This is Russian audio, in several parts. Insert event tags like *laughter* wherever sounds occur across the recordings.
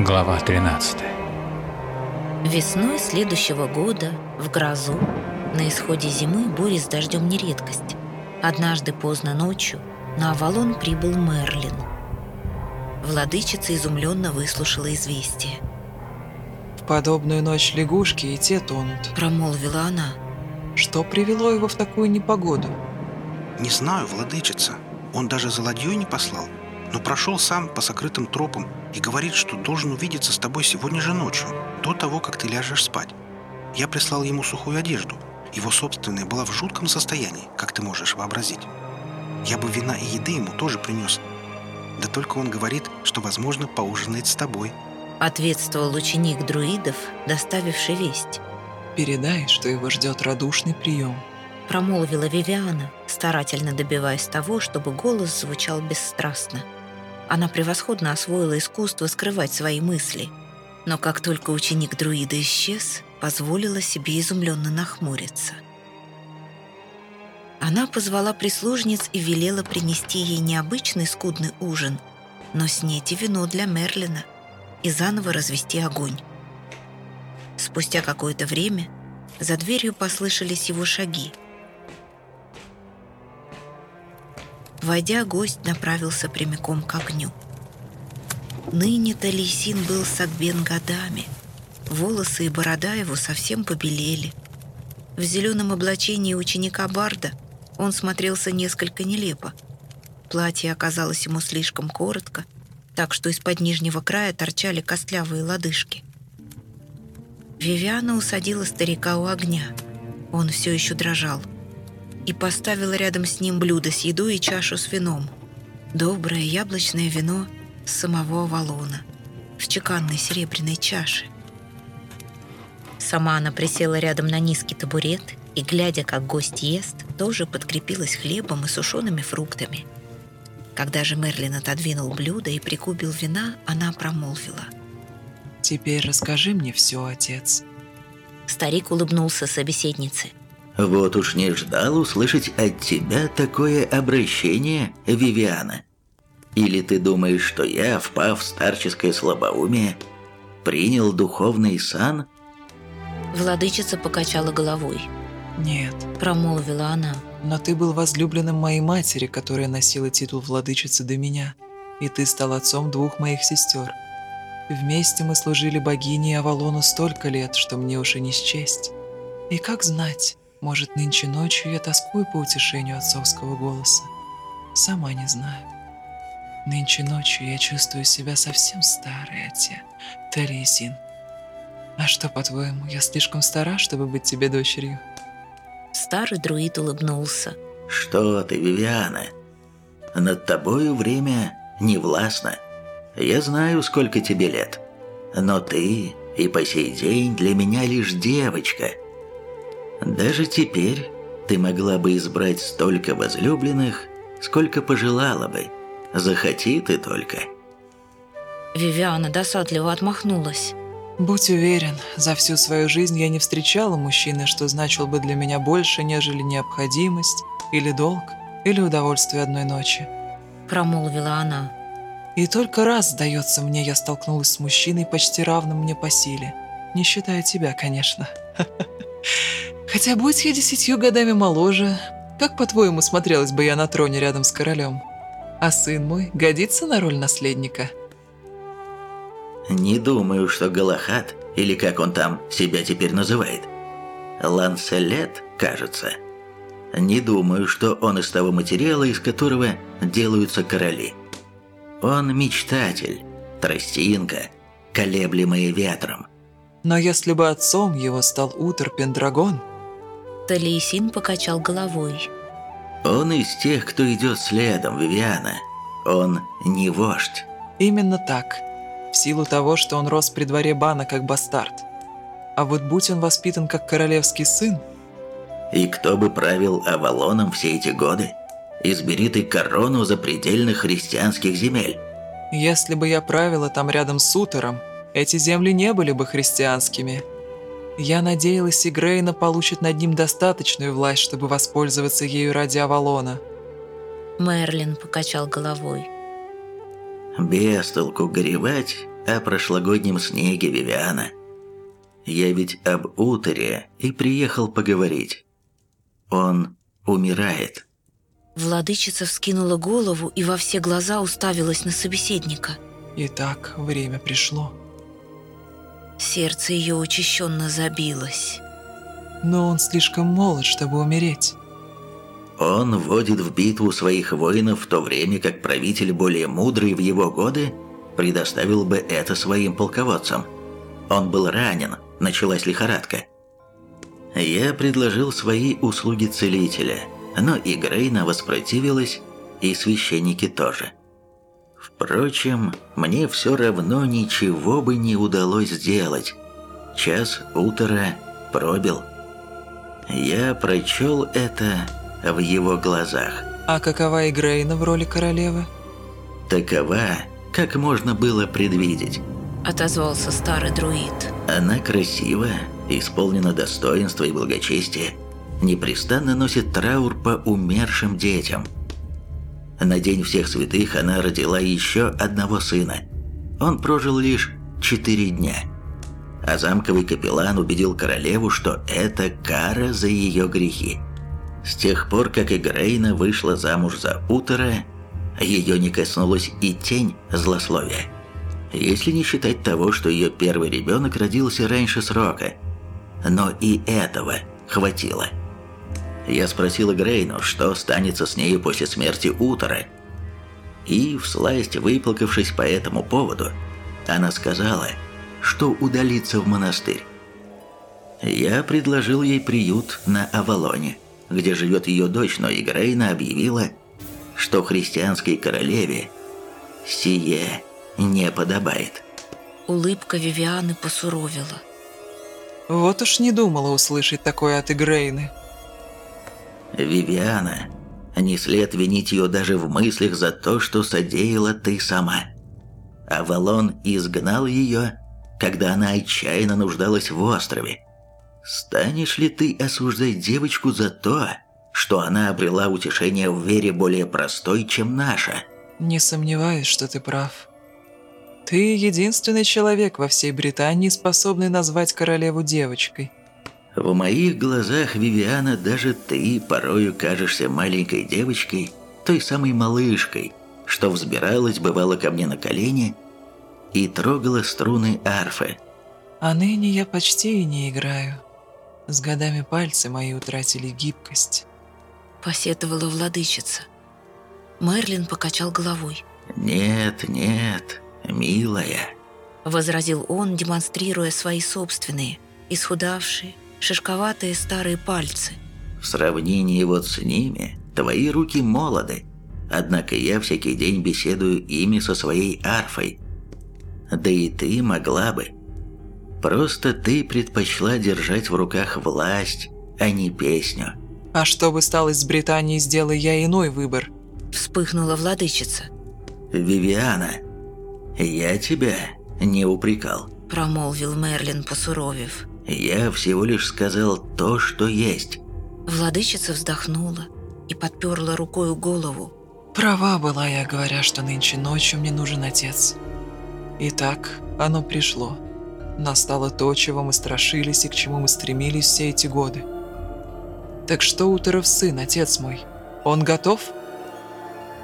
Глава 13 Весной следующего года, в грозу, на исходе зимы бури с дождем не редкость. Однажды поздно ночью на Авалон прибыл Мерлин. Владычица изумленно выслушала известие. В подобную ночь лягушки и те тонут. Промолвила она. Что привело его в такую непогоду? Не знаю, владычица. Он даже за ладьей не послал, но прошел сам по сокрытым тропам и говорит, что должен увидеться с тобой сегодня же ночью, до того, как ты ляжешь спать. Я прислал ему сухую одежду. Его собственная была в жутком состоянии, как ты можешь вообразить. Я бы вина и еды ему тоже принес. Да только он говорит, что, возможно, поужинает с тобой. Ответствовал ученик друидов, доставивший весть. Передай, что его ждет радушный прием. Промолвила Вивиана, старательно добиваясь того, чтобы голос звучал бесстрастно. Она превосходно освоила искусство скрывать свои мысли. Но как только ученик друида исчез, позволила себе изумленно нахмуриться. Она позвала прислужниц и велела принести ей необычный скудный ужин, но снять и вино для Мерлина и заново развести огонь. Спустя какое-то время за дверью послышались его шаги — Войдя, гость направился прямиком к огню. Ныне Талисин был согбен годами. Волосы и борода его совсем побелели. В зеленом облачении ученика Барда он смотрелся несколько нелепо. Платье оказалось ему слишком коротко, так что из-под нижнего края торчали костлявые лодыжки. Вивиана усадила старика у огня. Он все еще дрожал — и поставила рядом с ним блюдо с едой и чашу с вином. Доброе яблочное вино с самого Авалона в чеканной серебряной чаше. Сама она присела рядом на низкий табурет и, глядя, как гость ест, тоже подкрепилась хлебом и сушеными фруктами. Когда же Мерлин отодвинул блюдо и прикупил вина, она промолвила. «Теперь расскажи мне все, отец». Старик улыбнулся собеседнице. Вот уж не ждал услышать от тебя такое обращение, Вивиана. Или ты думаешь, что я, впав в старческое слабоумие, принял духовный сан?» Владычица покачала головой. «Нет», — промолвила она. «Но ты был возлюбленным моей матери, которая носила титул владычицы до меня, и ты стал отцом двух моих сестер. Вместе мы служили богине Авалону столько лет, что мне уж и не счесть. И как знать, может, нынче ночью я тоскую по утешению отцовского голоса? Сама не знаю. Нынче ночью я чувствую себя совсем старой, отец. Тарисин. А что, по-твоему, я слишком стара, чтобы быть тебе дочерью? Старый друид улыбнулся. Что ты, Вивиана? Над тобою время не властно. Я знаю, сколько тебе лет. Но ты и по сей день для меня лишь девочка — даже теперь ты могла бы избрать столько возлюбленных, сколько пожелала бы. Захоти ты только». Вивиана досадливо отмахнулась. «Будь уверен, за всю свою жизнь я не встречала мужчины, что значил бы для меня больше, нежели необходимость, или долг, или удовольствие одной ночи». Промолвила она. «И только раз, сдается мне, я столкнулась с мужчиной, почти равным мне по силе. Не считая тебя, конечно. *laughs* Хотя будь я десятью годами моложе, как, по-твоему, смотрелась бы я на троне рядом с королем? А сын мой годится на роль наследника?» «Не думаю, что Галахат, или как он там себя теперь называет, Ланселет, кажется. Не думаю, что он из того материала, из которого делаются короли. Он мечтатель, тростинка, колеблемая ветром. Но если бы отцом его стал Утер Пендрагон, Талиесин покачал головой. «Он из тех, кто идет следом, Вивиана. Он не вождь». «Именно так. В силу того, что он рос при дворе Бана как бастард. А вот будь он воспитан как королевский сын...» «И кто бы правил Авалоном все эти годы? Избери ты корону запредельных христианских земель». «Если бы я правила там рядом с Утером, эти земли не были бы христианскими». Я надеялась, и Грейна получит над ним достаточную власть, чтобы воспользоваться ею ради Авалона. Мерлин покачал головой. Без толку горевать о прошлогоднем снеге, Вивиана. Я ведь об Утере и приехал поговорить. Он умирает». Владычица вскинула голову и во все глаза уставилась на собеседника. Итак, время пришло. Сердце ее учащенно забилось. Но он слишком молод, чтобы умереть. Он вводит в битву своих воинов в то время, как правитель более мудрый в его годы предоставил бы это своим полководцам. Он был ранен, началась лихорадка. Я предложил свои услуги целителя, но и Грейна воспротивилась, и священники тоже. Впрочем, мне все равно ничего бы не удалось сделать. Час утра пробил. Я прочел это в его глазах. А какова Игрейна в роли королевы? Такова, как можно было предвидеть. Отозвался старый друид. Она красива, исполнена достоинства и благочестия, непрестанно носит траур по умершим детям. На День всех святых она родила еще одного сына. Он прожил лишь четыре дня. А замковый капеллан убедил королеву, что это кара за ее грехи. С тех пор, как Игрейна вышла замуж за Утера, ее не коснулась и тень злословия. Если не считать того, что ее первый ребенок родился раньше срока. Но и этого хватило. Я спросила Грейну, что станется с нею после смерти Утера. И, всласть выплакавшись по этому поводу, она сказала, что удалится в монастырь. Я предложил ей приют на Авалоне – где живет ее дочь, но Игрейна объявила, что христианской королеве сие не подобает. Улыбка Вивианы посуровила. Вот уж не думала услышать такое от Игрейны. Вивиана, не след винить ее даже в мыслях за то, что содеяла ты сама. Авалон изгнал ее, когда она отчаянно нуждалась в острове. Станешь ли ты осуждать девочку за то, что она обрела утешение в вере более простой, чем наша? Не сомневаюсь, что ты прав. Ты единственный человек во всей Британии, способный назвать королеву девочкой. В моих глазах, Вивиана, даже ты порою кажешься маленькой девочкой, той самой малышкой, что взбиралась, бывало, ко мне на колени и трогала струны арфы. А ныне я почти и не играю. С годами пальцы мои утратили гибкость. Посетовала владычица. Мерлин покачал головой. «Нет, нет, милая», — возразил он, демонстрируя свои собственные, исхудавшие, шишковатые старые пальцы. «В сравнении вот с ними, твои руки молоды, однако я всякий день беседую ими со своей арфой. Да и ты могла бы, Просто ты предпочла держать в руках власть, а не песню. А что бы стало с Британией, сделай я иной выбор. Вспыхнула владычица. Вивиана, я тебя не упрекал. Промолвил Мерлин, посуровев. Я всего лишь сказал то, что есть. Владычица вздохнула и подперла рукою голову. Права была я, говоря, что нынче ночью мне нужен отец. Итак, оно пришло настало то, чего мы страшились и к чему мы стремились все эти годы. Так что Утеров сын, отец мой, он готов?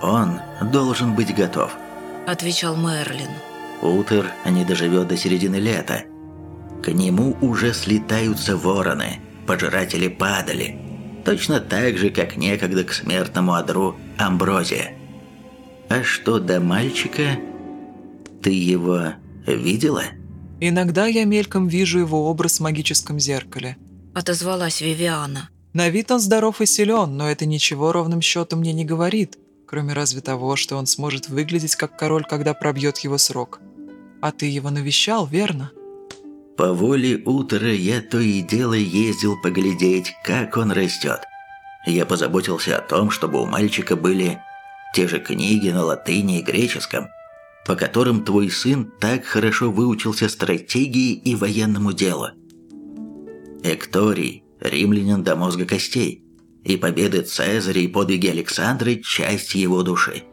Он должен быть готов, отвечал Мерлин. Утер не доживет до середины лета. К нему уже слетаются вороны, пожиратели падали, точно так же, как некогда к смертному одру Амброзия. А что до мальчика? Ты его видела? Иногда я мельком вижу его образ в магическом зеркале. Отозвалась Вивиана. На вид он здоров и силен, но это ничего ровным счетом мне не говорит, кроме разве того, что он сможет выглядеть как король, когда пробьет его срок. А ты его навещал, верно? По воле утра я то и дело ездил поглядеть, как он растет. Я позаботился о том, чтобы у мальчика были те же книги на латыни и греческом – по которым твой сын так хорошо выучился стратегии и военному делу. Экторий – римлянин до мозга костей, и победы Цезаря и подвиги Александры – часть его души.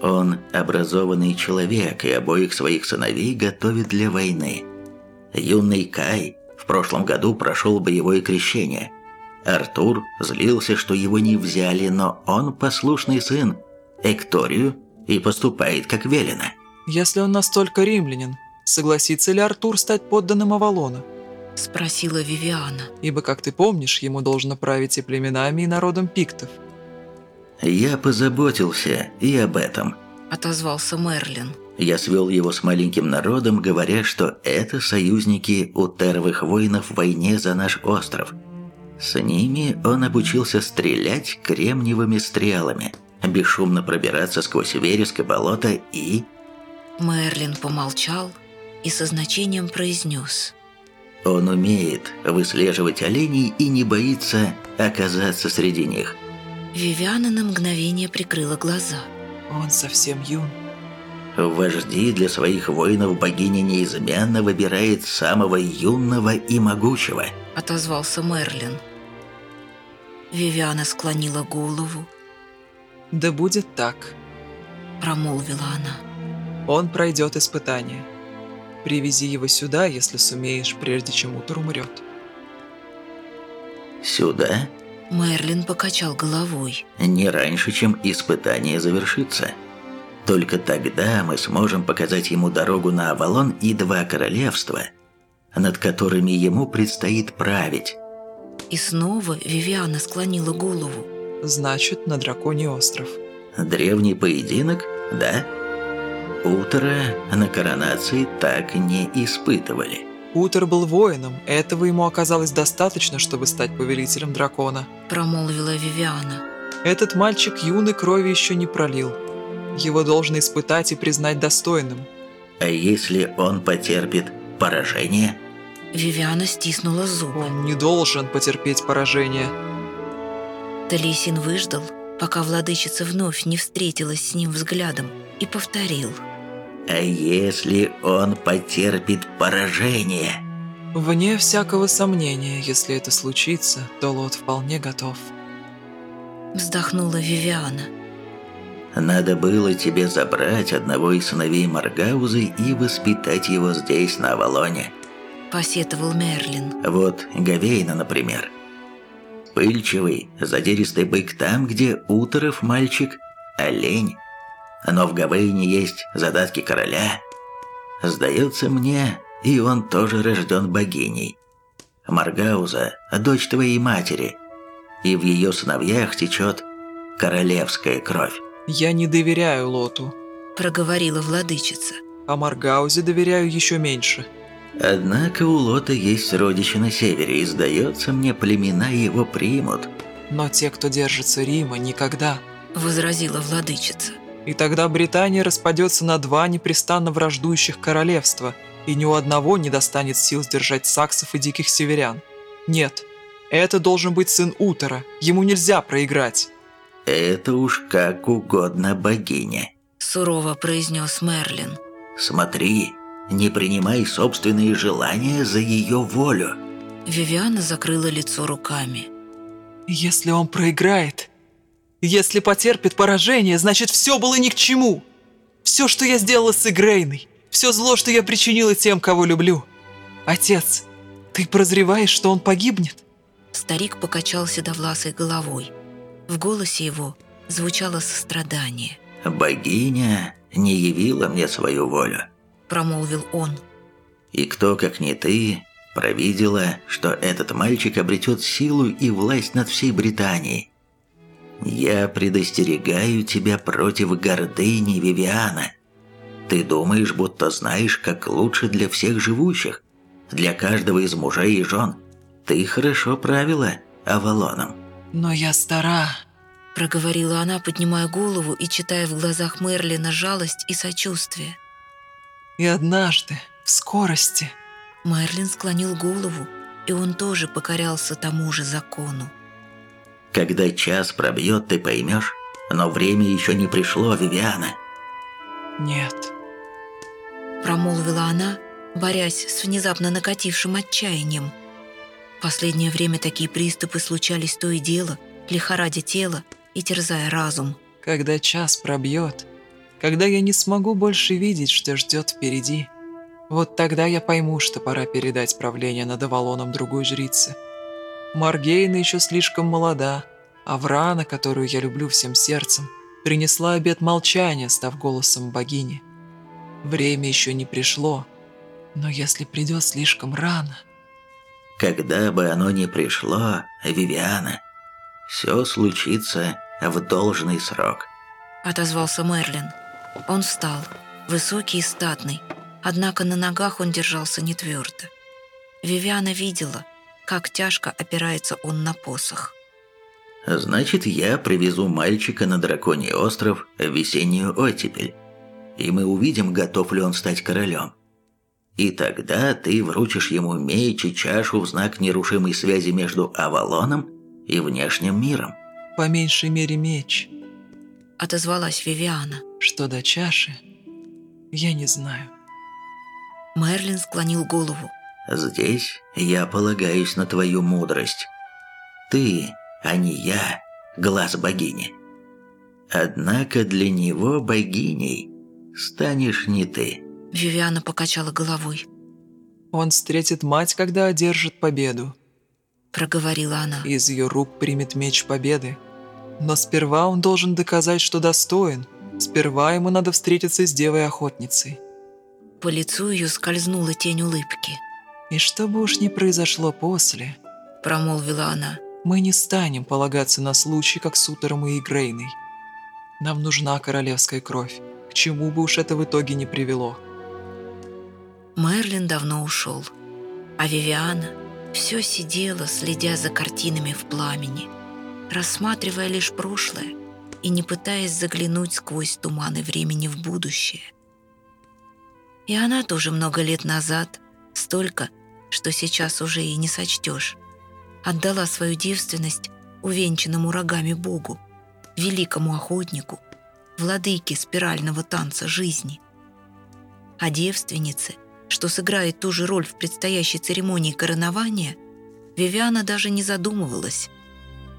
Он образованный человек и обоих своих сыновей готовит для войны. Юный Кай в прошлом году прошел боевое крещение. Артур злился, что его не взяли, но он послушный сын Экторию и поступает как велено. Если он настолько римлянин, согласится ли Артур стать подданным Авалона? Спросила Вивиана. Ибо, как ты помнишь, ему должно править и племенами, и народом пиктов. «Я позаботился и об этом», — отозвался Мерлин. Я свел его с маленьким народом, говоря, что это союзники у теровых воинов в войне за наш остров. С ними он обучился стрелять кремниевыми стрелами, бесшумно пробираться сквозь вереск и болото и... Мерлин помолчал и со значением произнес. Он умеет выслеживать оленей и не боится оказаться среди них. Вивиана на мгновение прикрыла глаза. Он совсем юн. Вожди для своих воинов богиня неизменно выбирает самого юного и могучего. Отозвался Мерлин. Вивиана склонила голову. Да будет так. Промолвила она. Он пройдет испытание. Привези его сюда, если сумеешь, прежде чем утро умрет. Сюда? Мерлин покачал головой. Не раньше, чем испытание завершится. Только тогда мы сможем показать ему дорогу на Авалон и два королевства, над которыми ему предстоит править. И снова Вивиана склонила голову. Значит, на Драконий остров. Древний поединок, да? Утро на коронации так не испытывали. Утер был воином, этого ему оказалось достаточно, чтобы стать повелителем дракона. Промолвила Вивиана. Этот мальчик юной крови еще не пролил. Его должны испытать и признать достойным. А если он потерпит поражение? Вивиана стиснула зубы. Он не должен потерпеть поражение. Талисин выждал, пока владычица вновь не встретилась с ним взглядом, и повторил. А если он потерпит поражение? Вне всякого сомнения, если это случится, то Лот вполне готов. Вздохнула Вивиана. Надо было тебе забрать одного из сыновей Маргаузы и воспитать его здесь, на Авалоне. Посетовал Мерлин. Вот Гавейна, например. Пыльчивый, задиристый бык там, где Уторов мальчик – олень. Но в Гавейне есть задатки короля. Сдается мне, и он тоже рожден богиней. Маргауза – дочь твоей матери, и в ее сыновьях течет королевская кровь. «Я не доверяю Лоту», – проговорила владычица. «А Маргаузе доверяю еще меньше». Однако у Лота есть родичи на севере, и, сдается мне, племена его примут. Но те, кто держится Рима, никогда. Возразила владычица. И тогда Британия распадется на два непрестанно враждующих королевства, и ни у одного не достанет сил сдержать саксов и диких северян. Нет, это должен быть сын Утора, ему нельзя проиграть. Это уж как угодно богине. Сурово произнес Мерлин. Смотри, не принимай собственные желания за ее волю. Вивиана закрыла лицо руками. Если он проиграет, если потерпит поражение, значит все было ни к чему. Все, что я сделала с Игрейной, все зло, что я причинила тем, кого люблю. Отец, ты прозреваешь, что он погибнет? Старик покачал седовласой головой. В голосе его звучало сострадание. «Богиня не явила мне свою волю», — промолвил он. «И кто, как не ты, провидела, что этот мальчик обретет силу и власть над всей Британией. Я предостерегаю тебя против гордыни Вивиана. Ты думаешь, будто знаешь, как лучше для всех живущих, для каждого из мужей и жен. Ты хорошо правила Авалоном. Но я стара, проговорила она, поднимая голову и читая в глазах Мерлина жалость и сочувствие. И однажды, в скорости... Мерлин склонил голову, и он тоже покорялся тому же закону. Когда час пробьет, ты поймешь, но время еще не пришло, Вивиана. Нет. Промолвила она, борясь с внезапно накатившим отчаянием. Последнее время такие приступы случались то и дело, лихорадя тело и терзая разум. Когда час пробьет, Когда я не смогу больше видеть, что ждет впереди, вот тогда я пойму, что пора передать правление над Авалоном другой жрице. Маргейна еще слишком молода, а Врана, которую я люблю всем сердцем, принесла обет молчания, став голосом богини. Время еще не пришло, но если придет слишком рано... Когда бы оно ни пришло, Вивиана, все случится в должный срок. Отозвался Мерлин. Он встал, высокий и статный, однако на ногах он держался не твердо. Вивиана видела, как тяжко опирается он на посох. «Значит, я привезу мальчика на Драконий остров в весеннюю оттепель, и мы увидим, готов ли он стать королем. И тогда ты вручишь ему меч и чашу в знак нерушимой связи между Авалоном и внешним миром». «По меньшей мере меч», — отозвалась Вивиана. «Что до чаши, я не знаю». Мерлин склонил голову. «Здесь я полагаюсь на твою мудрость. Ты, а не я, глаз богини. Однако для него богиней станешь не ты». Вивиана покачала головой. «Он встретит мать, когда одержит победу», — проговорила она. «Из ее рук примет меч победы. Но сперва он должен доказать, что достоин. Сперва ему надо встретиться с девой-охотницей». По лицу ее скользнула тень улыбки. «И что бы уж ни произошло после», — промолвила она, «мы не станем полагаться на случай, как с Утером и Игрейной. Нам нужна королевская кровь, к чему бы уж это в итоге не привело». Мерлин давно ушел, а Вивиана все сидела, следя за картинами в пламени, рассматривая лишь прошлое и не пытаясь заглянуть сквозь туманы времени в будущее. И она тоже много лет назад, столько, что сейчас уже и не сочтешь, отдала свою девственность увенчанному рогами Богу, великому охотнику, владыке спирального танца жизни. А девственнице, что сыграет ту же роль в предстоящей церемонии коронования, Вивиана даже не задумывалась.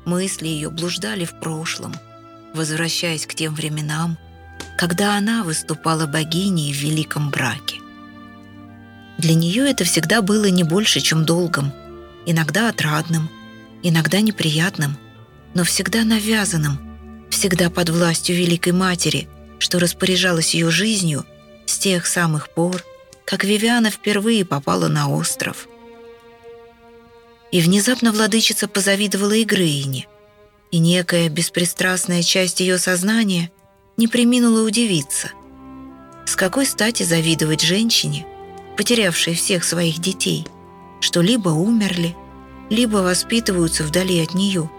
Мысли ее блуждали в прошлом, возвращаясь к тем временам, когда она выступала богиней в великом браке. Для нее это всегда было не больше, чем долгом, иногда отрадным, иногда неприятным, но всегда навязанным, всегда под властью Великой Матери, что распоряжалась ее жизнью с тех самых пор, как Вивиана впервые попала на остров. И внезапно владычица позавидовала Игрыине, и некая беспристрастная часть ее сознания не приминула удивиться. С какой стати завидовать женщине, потерявшей всех своих детей, что либо умерли, либо воспитываются вдали от нее,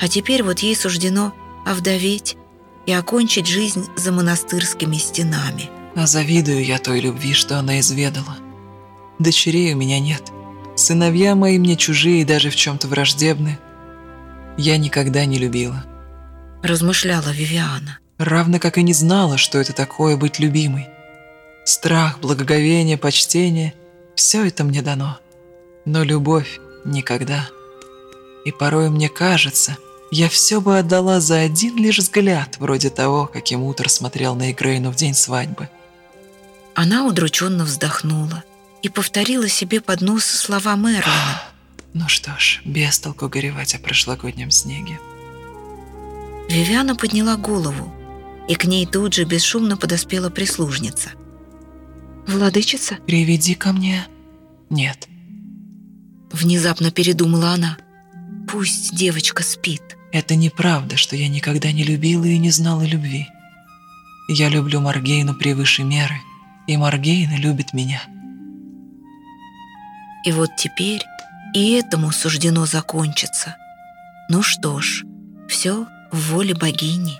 а теперь вот ей суждено овдоветь и окончить жизнь за монастырскими стенами. А завидую я той любви, что она изведала. Дочерей у меня нет. Сыновья мои мне чужие и даже в чем-то враждебны. Я никогда не любила. Размышляла Вивиана равно как и не знала, что это такое быть любимой. Страх, благоговение, почтение – все это мне дано. Но любовь – никогда. И порой мне кажется, я все бы отдала за один лишь взгляд, вроде того, каким Утор смотрел на Игрейну в день свадьбы. Она удрученно вздохнула и повторила себе под нос слова Мерлина. *gasps* Ну что ж, без толку горевать о прошлогоднем снеге. Вивиана подняла голову и к ней тут же бесшумно подоспела прислужница. «Владычица?» «Приведи ко мне...» «Нет». Внезапно передумала она. «Пусть девочка спит». «Это неправда, что я никогда не любила и не знала любви. Я люблю Маргейну превыше меры, и Маргейна любит меня». И вот теперь и этому суждено закончиться. Ну что ж, все в воле богини.